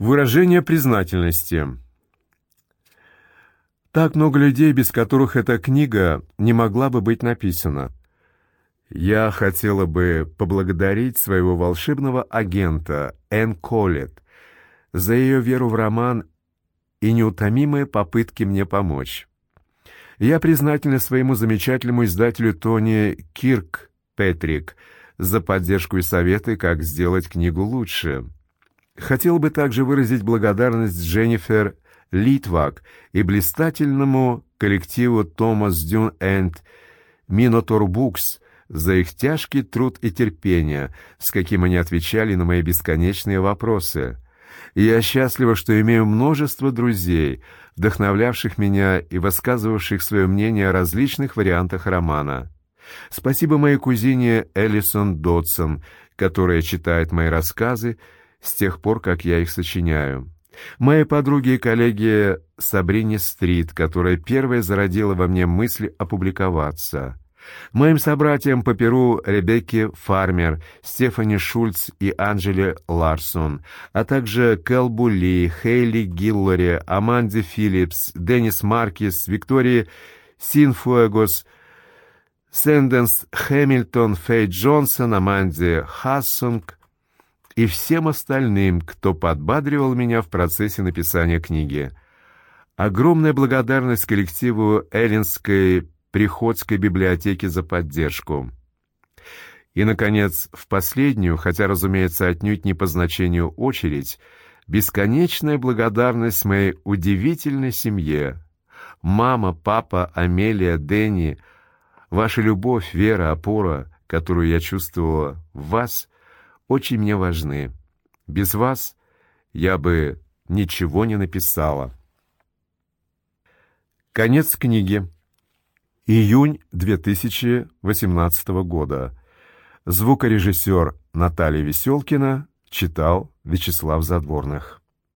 Выражение признательности. Так много людей, без которых эта книга не могла бы быть написана. Я хотела бы поблагодарить своего волшебного агента Энн Коллетт за ее веру в роман и неутомимые попытки мне помочь. Я признательна своему замечательному издателю Тони Кирк Петрик за поддержку и советы, как сделать книгу лучше. Хотел бы также выразить благодарность Дженнифер Литвак и блистательному коллективу Томас Дюн энд Минотор Букс за их тяжкий труд и терпение, с каким они отвечали на мои бесконечные вопросы. Я счастлива, что имею множество друзей, вдохновлявших меня и высказывавших свое мнение о различных вариантах романа. Спасибо моей кузине Эллисон Додсон, которая читает мои рассказы с тех пор, как я их сочиняю. Моей подруге и коллеге Сабрине Стрит, которая первая зародила во мне мысль опубликоваться. Моим собратьям по Перу Ребекке Фармер, Стефани Шульц и Анжеле Ларсон, а также Келбу Ли, Хейли Гиллори, Аманде Филлипс, Деннис Маркис, Виктории Синфуэгос, Сэнденс Хэмилтон, Фей Джонсон, Аманде Хассунг, и всем остальным, кто подбадривал меня в процессе написания книги. Огромная благодарность коллективу Эллинской Приходской библиотеки за поддержку. И, наконец, в последнюю, хотя, разумеется, отнюдь не по значению очередь, бесконечная благодарность моей удивительной семье. Мама, папа, Амелия, Дэнни, ваша любовь, вера, опора, которую я чувствовала в вас — очень мне важны. Без вас я бы ничего не написала. Конец книги. Июнь 2018 года. Звукорежиссер Наталья Веселкина читал Вячеслав Задворных.